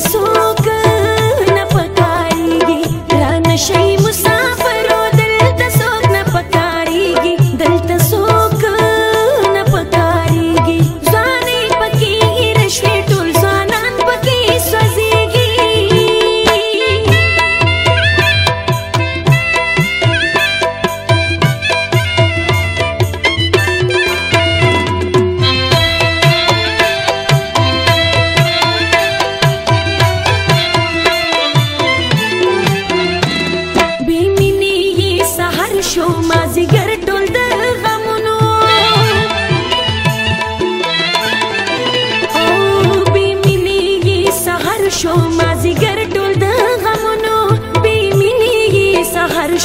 soon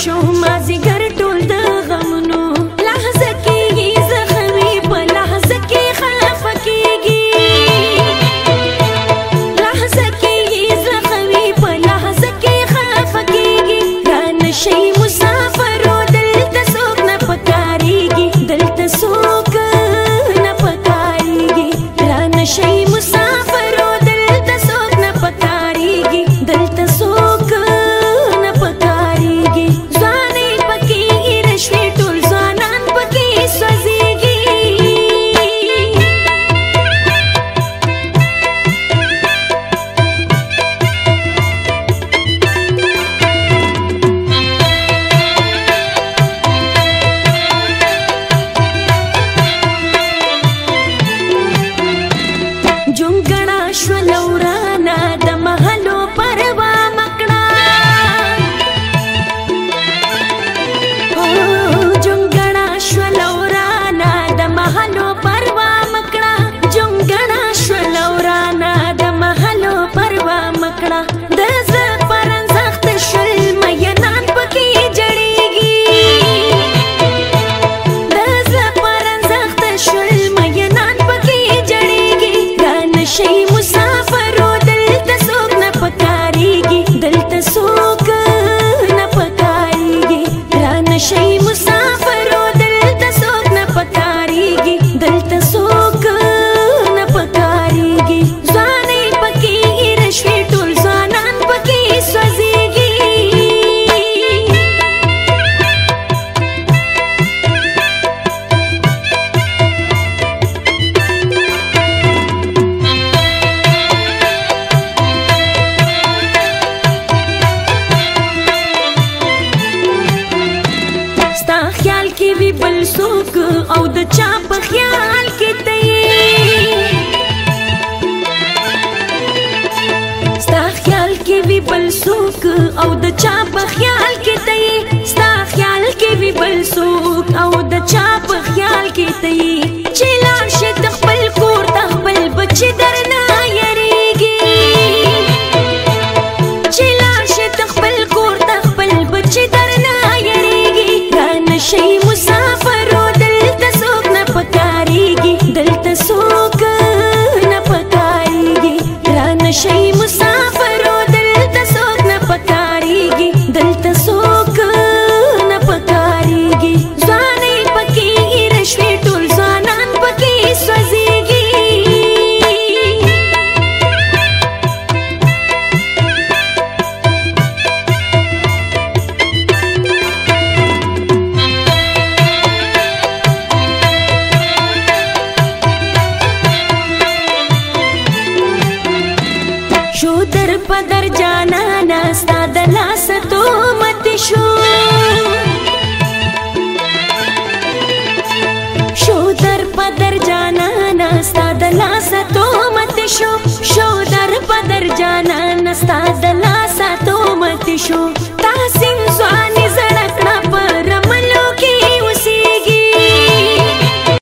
Show me. کې وی بل څوک او د چا په خیال کې ته ستا خیال کې وی بل څوک او د چا په خیال کې ته ستا خیال کې وی بل څوک او د چا په خیال کې ته नसतो मत show show दर्पण दर जाना नस्ताज